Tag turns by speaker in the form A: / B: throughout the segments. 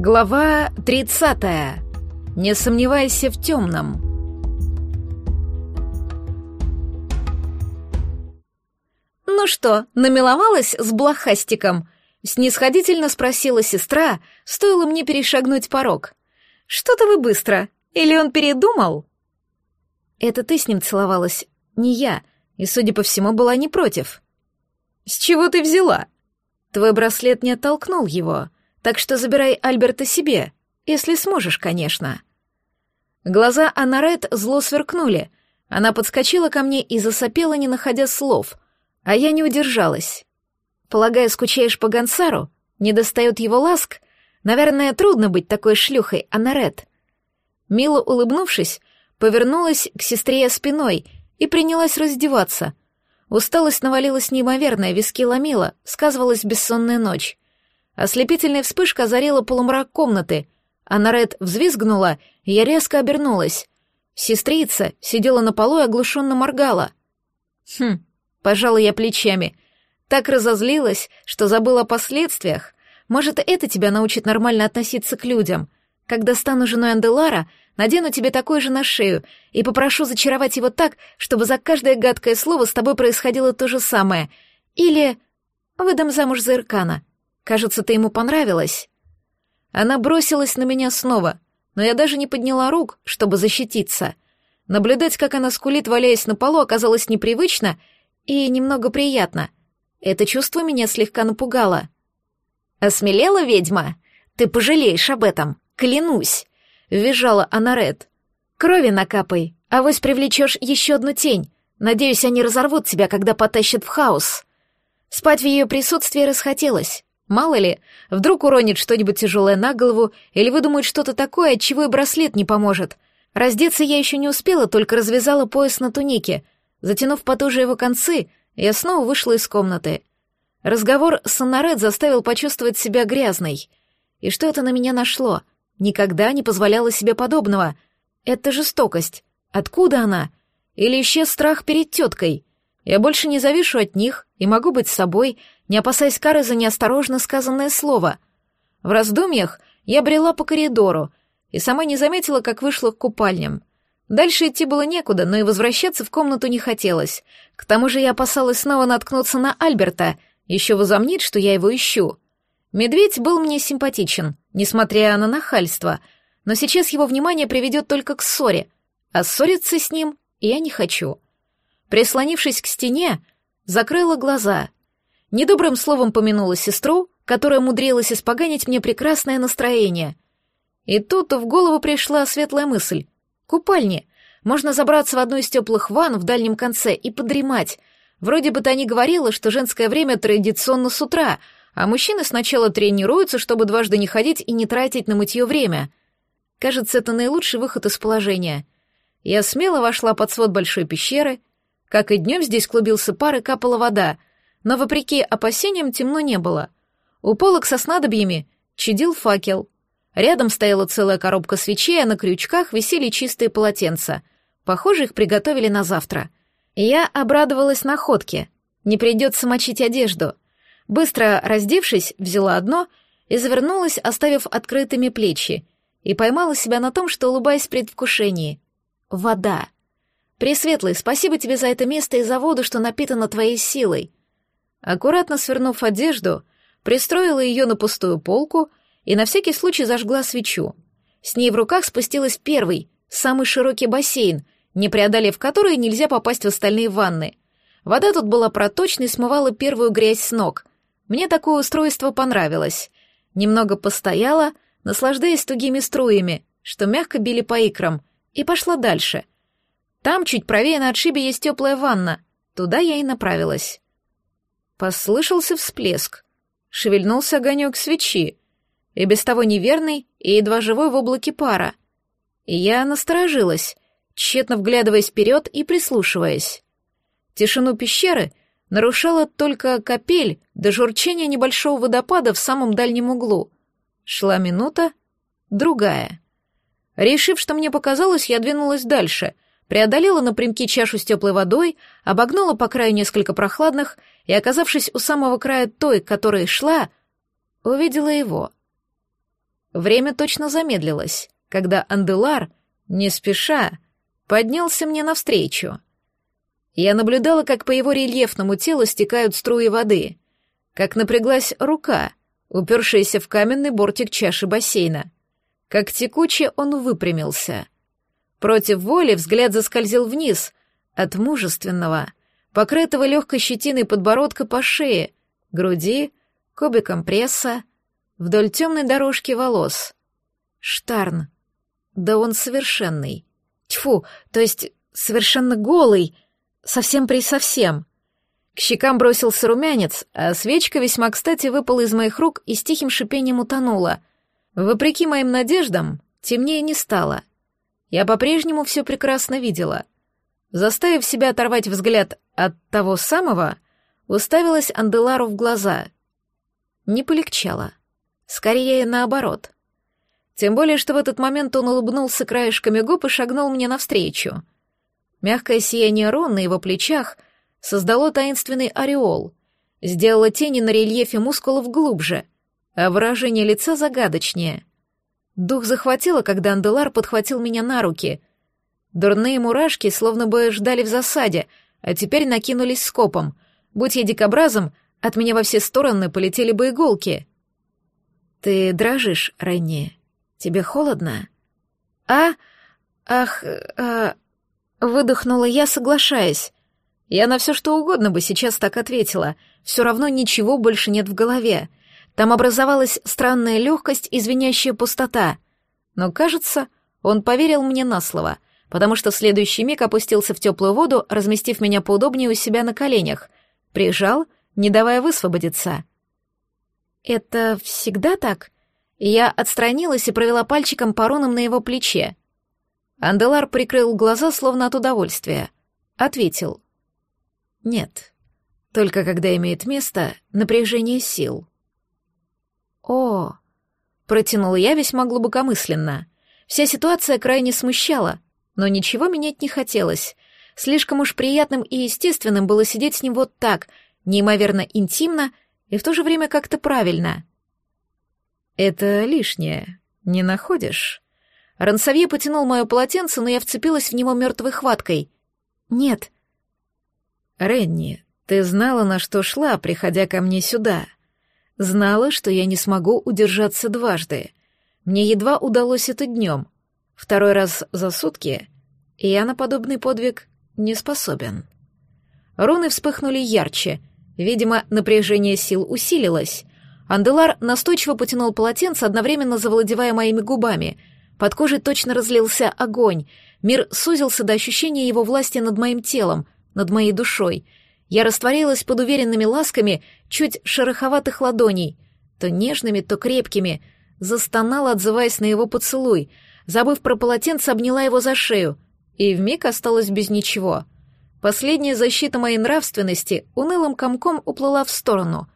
A: Глава 30. Не сомневайся в темном. «Ну что, намиловалась с блохастиком?» — снисходительно спросила сестра, стоило мне перешагнуть порог. «Что-то вы быстро. Или он передумал?» «Это ты с ним целовалась, не я, и, судя по всему, была не против». «С чего ты взяла?» «Твой браслет не оттолкнул его», так что забирай Альберта себе, если сможешь, конечно». Глаза Анарет зло сверкнули. Она подскочила ко мне и засопела, не находя слов, а я не удержалась. Полагаю, скучаешь по Гонсару? Не достает его ласк? Наверное, трудно быть такой шлюхой, Анарет. Мило улыбнувшись, повернулась к сестре спиной и принялась раздеваться. Усталость навалилась неимоверная, виски ломила, сказывалась бессонная ночь. Ослепительная вспышка озарила полумрак комнаты. а Нарет взвизгнула, и я резко обернулась. Сестрица сидела на полу и оглушенно моргала. Хм, пожала я плечами. Так разозлилась, что забыла о последствиях. Может, это тебя научит нормально относиться к людям. Когда стану женой Анделара, надену тебе такое же на шею и попрошу зачаровать его так, чтобы за каждое гадкое слово с тобой происходило то же самое. Или выдам замуж за Иркана. Кажется, ты ему понравилась». Она бросилась на меня снова, но я даже не подняла рук, чтобы защититься. Наблюдать, как она скулит, валяясь на полу, оказалось непривычно и немного приятно. Это чувство меня слегка напугало. «Осмелела ведьма? Ты пожалеешь об этом, клянусь!» — визжала Анарет. «Крови накапай, а вось привлечешь еще одну тень. Надеюсь, они разорвут тебя, когда потащат в хаос». Спать в ее присутствии расхотелось. Мало ли, вдруг уронит что-нибудь тяжелое на голову или выдумает что-то такое, от чего и браслет не поможет. Раздеться я еще не успела, только развязала пояс на тунике. Затянув потуже его концы, я снова вышла из комнаты. Разговор с Аннарет заставил почувствовать себя грязной. И что это на меня нашло? Никогда не позволяла себе подобного. Это жестокость. Откуда она? Или исчез страх перед теткой? Я больше не завишу от них и могу быть собой, не опасаясь кары за неосторожно сказанное слово. В раздумьях я брела по коридору и сама не заметила, как вышла к купальням. Дальше идти было некуда, но и возвращаться в комнату не хотелось. К тому же я опасалась снова наткнуться на Альберта, еще возомнить, что я его ищу. Медведь был мне симпатичен, несмотря на нахальство, но сейчас его внимание приведет только к ссоре, а ссориться с ним я не хочу. Прислонившись к стене, закрыла глаза. Недобрым словом помянула сестру, которая умудрилась испоганить мне прекрасное настроение. И тут в голову пришла светлая мысль. Купальни. Можно забраться в одну из теплых ванн в дальнем конце и подремать. Вроде бы Тани говорила, что женское время традиционно с утра, а мужчины сначала тренируются, чтобы дважды не ходить и не тратить на мытье время. Кажется, это наилучший выход из положения. Я смело вошла под свод большой пещеры, как и днем здесь клубился пар и капала вода, но, вопреки опасениям, темно не было. У полок со снадобьями чадил факел. Рядом стояла целая коробка свечей, а на крючках висели чистые полотенца. Похоже, их приготовили на завтра. Я обрадовалась находке. Не придется мочить одежду. Быстро раздевшись, взяла одно и завернулась, оставив открытыми плечи, и поймала себя на том, что улыбаясь в предвкушении. Вода. Пресветлый, спасибо тебе за это место и за воду, что напитано твоей силой. Аккуратно свернув одежду, пристроила ее на пустую полку и на всякий случай зажгла свечу. С ней в руках спустилась первый, самый широкий бассейн, не преодолев который нельзя попасть в остальные ванны. Вода тут была проточной смывала первую грязь с ног. Мне такое устройство понравилось. Немного постояла, наслаждаясь тугими струями, что мягко били по икрам, и пошла дальше — там, чуть правее на отшибе, есть теплая ванна. Туда я и направилась. Послышался всплеск. Шевельнулся огонек свечи. И без того неверный, и едва живой в облаке пара. Я насторожилась, тщетно вглядываясь вперед и прислушиваясь. Тишину пещеры нарушала только капель до журчания небольшого водопада в самом дальнем углу. Шла минута, другая. Решив, что мне показалось, я двинулась дальше — преодолела напрямки чашу с теплой водой, обогнула по краю несколько прохладных и, оказавшись у самого края той, которая шла, увидела его. Время точно замедлилось, когда Анделар, не спеша, поднялся мне навстречу. Я наблюдала, как по его рельефному телу стекают струи воды, как напряглась рука, упершаяся в каменный бортик чаши бассейна, как текуче он выпрямился. Против воли взгляд заскользил вниз, от мужественного, покрытого легкой щетиной подбородка по шее, груди, кубиком пресса, вдоль темной дорожки волос. Штарн. Да он совершенный. Тьфу, то есть совершенно голый, совсем при совсем. К щекам бросился румянец, а свечка весьма кстати выпала из моих рук и с тихим шипением утонула. Вопреки моим надеждам, темнее не стало. Я по-прежнему все прекрасно видела. Заставив себя оторвать взгляд от того самого, уставилась Анделару в глаза. Не полегчало. Скорее, наоборот. Тем более, что в этот момент он улыбнулся краешками губ и шагнул мне навстречу. Мягкое сияние рун на его плечах создало таинственный ореол, сделало тени на рельефе мускулов глубже, а выражение лица загадочнее. Дух захватило, когда Анделар подхватил меня на руки. Дурные мурашки словно бы ждали в засаде, а теперь накинулись скопом. Будь я дикобразом, от меня во все стороны полетели бы иголки. «Ты дрожишь, Ренни? Тебе холодно?» «А? Ах, а...» Выдохнула я, соглашаясь. Я на все что угодно бы сейчас так ответила. Все равно ничего больше нет в голове. Там образовалась странная легкость и звенящая пустота. Но, кажется, он поверил мне на слово, потому что в следующий миг опустился в теплую воду, разместив меня поудобнее у себя на коленях. Прижал, не давая высвободиться. «Это всегда так?» Я отстранилась и провела пальчиком по рунам на его плече. Анделар прикрыл глаза, словно от удовольствия. Ответил. Нет. Только когда имеет место напряжение сил. О, протянула я весьма глубокомысленно. Вся ситуация крайне смущала, но ничего менять не хотелось. Слишком уж приятным и естественным было сидеть с ним вот так, неимоверно интимно и в то же время как-то правильно. Это лишнее, не находишь? Рансавье потянул мое полотенце, но я вцепилась в него мертвой хваткой. Нет, «Ренни, ты знала, на что шла, приходя ко мне сюда. Знала, что я не смогу удержаться дважды. Мне едва удалось это днем. Второй раз за сутки, я на подобный подвиг не способен». Руны вспыхнули ярче. Видимо, напряжение сил усилилось. Анделар настойчиво потянул полотенце, одновременно завладевая моими губами. Под кожей точно разлился огонь. Мир сузился до ощущения его власти над моим телом — над моей душой. Я растворилась под уверенными ласками чуть шероховатых ладоней, то нежными, то крепкими, застонала, отзываясь на его поцелуй, забыв про полотенце, обняла его за шею, и вмиг осталась без ничего. Последняя защита моей нравственности унылым комком уплыла в сторону.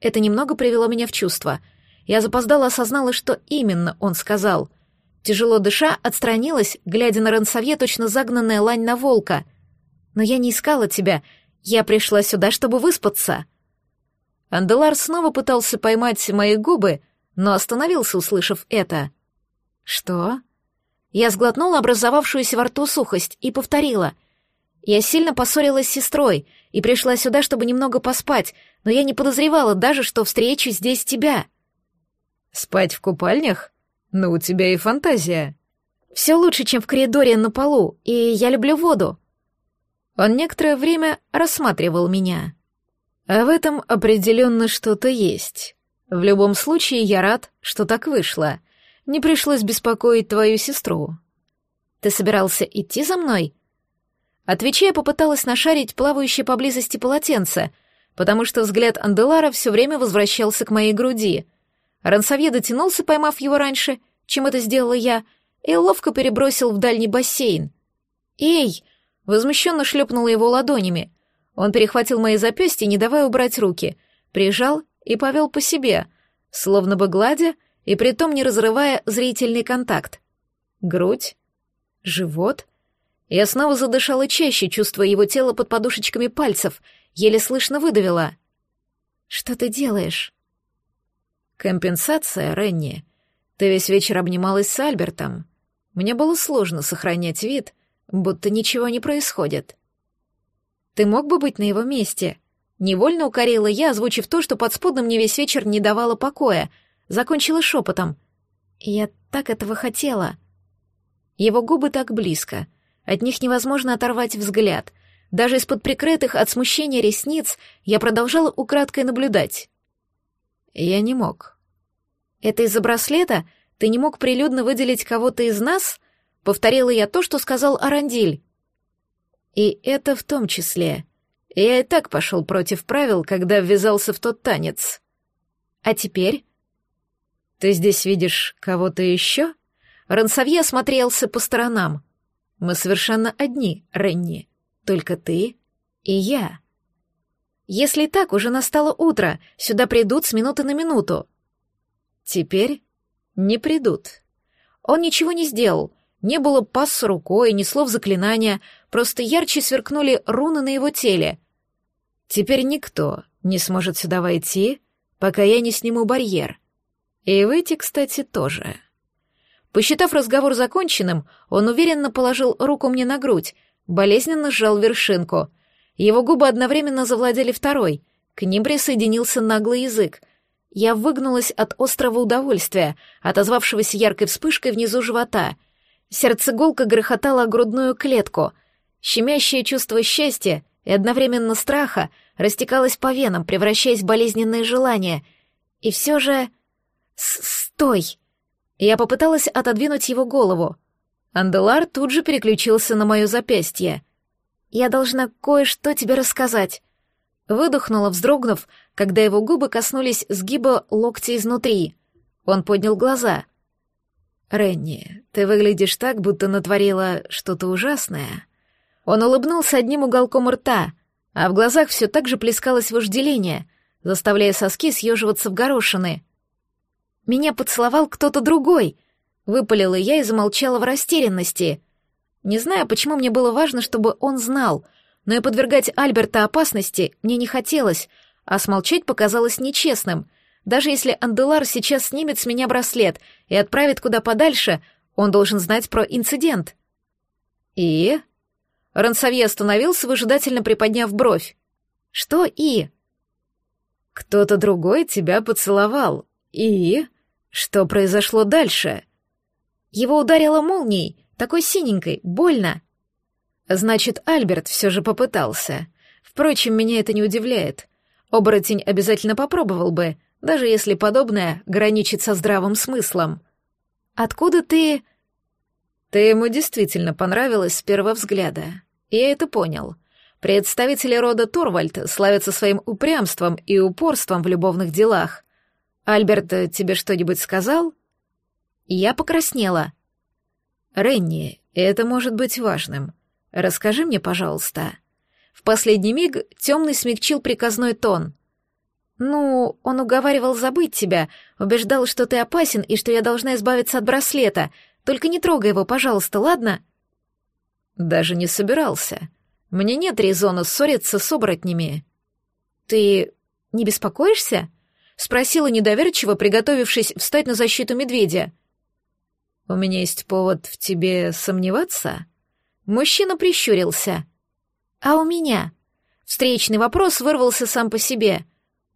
A: Это немного привело меня в чувство. Я запоздала осознала, что именно он сказал. Тяжело дыша, отстранилась, глядя на Рансовье, точно загнанная лань на волка — но я не искала тебя. Я пришла сюда, чтобы выспаться». Анделар снова пытался поймать мои губы, но остановился, услышав это. «Что?» Я сглотнула образовавшуюся во рту сухость и повторила. «Я сильно поссорилась с сестрой и пришла сюда, чтобы немного поспать, но я не подозревала даже, что встречу здесь тебя». «Спать в купальнях? Ну, у тебя и фантазия». «Все лучше, чем в коридоре на полу, и я люблю воду», он некоторое время рассматривал меня. А в этом определенно что-то есть. В любом случае, я рад, что так вышло. Не пришлось беспокоить твою сестру. Ты собирался идти за мной? Отвечая, попыталась нашарить плавающее поблизости полотенце, потому что взгляд Анделара все время возвращался к моей груди. Рансавье дотянулся, поймав его раньше, чем это сделала я, и ловко перебросил в дальний бассейн. «Эй!» Возмущенно шлепнула его ладонями. Он перехватил мои запястья, не давая убрать руки, прижал и повел по себе, словно бы гладя и притом не разрывая зрительный контакт. Грудь, живот. Я снова задышала чаще, чувствуя его тело под подушечками пальцев, еле слышно выдавила. «Что ты делаешь?» «Компенсация, Ренни. Ты весь вечер обнималась с Альбертом. Мне было сложно сохранять вид, будто ничего не происходит. Ты мог бы быть на его месте? Невольно укорила я, озвучив то, что подспудно мне весь вечер не давало покоя. Закончила шепотом. Я так этого хотела. Его губы так близко. От них невозможно оторвать взгляд. Даже из-под прикрытых от смущения ресниц я продолжала украдкой наблюдать. Я не мог. Это из-за браслета? Ты не мог прилюдно выделить кого-то из нас? Повторила я то, что сказал Арандиль. И это в том числе. Я и так пошел против правил, когда ввязался в тот танец. А теперь? Ты здесь видишь кого-то еще? Рансавье осмотрелся по сторонам. Мы совершенно одни, Ренни. Только ты и я. Если так, уже настало утро, сюда придут с минуты на минуту. Теперь не придут. Он ничего не сделал, не было пас с рукой, ни слов заклинания, просто ярче сверкнули руны на его теле. Теперь никто не сможет сюда войти, пока я не сниму барьер. И выйти, кстати, тоже. Посчитав разговор законченным, он уверенно положил руку мне на грудь, болезненно сжал вершинку. Его губы одновременно завладели второй. К ним присоединился наглый язык. Я выгнулась от острого удовольствия, отозвавшегося яркой вспышкой внизу живота — Сердцеголка грохотала грудную клетку. Щемящее чувство счастья и одновременно страха растекалось по венам, превращаясь в болезненное желание. И все же... «Стой!» Я попыталась отодвинуть его голову. Анделар тут же переключился на мое запястье. «Я должна кое-что тебе рассказать». Выдохнула, вздрогнув, когда его губы коснулись сгиба локтя изнутри. Он поднял глаза. «Ренни, ты выглядишь так, будто натворила что-то ужасное». Он улыбнулся одним уголком рта, а в глазах все так же плескалось вожделение, заставляя соски съеживаться в горошины. «Меня поцеловал кто-то другой», — выпалила я и замолчала в растерянности. Не знаю, почему мне было важно, чтобы он знал, но и подвергать Альберта опасности мне не хотелось, а смолчать показалось нечестным — даже если Анделар сейчас снимет с меня браслет и отправит куда подальше, он должен знать про инцидент. И? Рансавье остановился, выжидательно приподняв бровь. Что и? Кто-то другой тебя поцеловал. И? Что произошло дальше? Его ударило молнией, такой синенькой, больно. Значит, Альберт все же попытался. Впрочем, меня это не удивляет. Оборотень обязательно попробовал бы — даже если подобное граничит со здравым смыслом. Откуда ты... Ты ему действительно понравилась с первого взгляда. Я это понял. Представители рода Торвальд славятся своим упрямством и упорством в любовных делах. Альберт тебе что-нибудь сказал? Я покраснела. Ренни, это может быть важным. Расскажи мне, пожалуйста. В последний миг темный смягчил приказной тон. «Ну, он уговаривал забыть тебя, убеждал, что ты опасен и что я должна избавиться от браслета. Только не трогай его, пожалуйста, ладно?» «Даже не собирался. Мне нет резона ссориться с оборотнями». «Ты не беспокоишься?» — спросила недоверчиво, приготовившись встать на защиту медведя. «У меня есть повод в тебе сомневаться?» Мужчина прищурился. «А у меня?» Встречный вопрос вырвался сам по себе —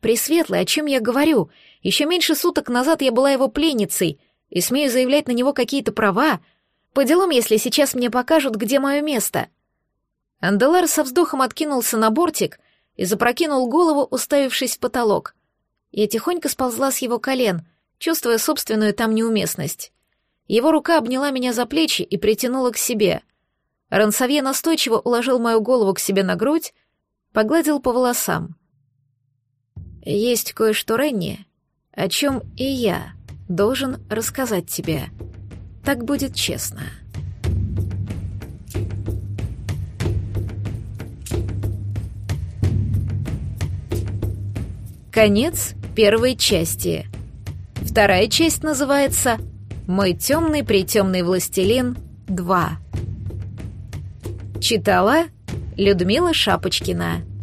A: Пресветлый, о чем я говорю? Еще меньше суток назад я была его пленницей, и смею заявлять на него какие-то права. По делам, если сейчас мне покажут, где мое место. Анделар со вздохом откинулся на бортик и запрокинул голову, уставившись в потолок. Я тихонько сползла с его колен, чувствуя собственную там неуместность. Его рука обняла меня за плечи и притянула к себе. Рансавье настойчиво уложил мою голову к себе на грудь, погладил по волосам — есть кое-что, Ренни, о чем и я должен рассказать тебе. Так будет честно. Конец первой части. Вторая часть называется «Мой темный притемный властелин 2». Читала Людмила Шапочкина.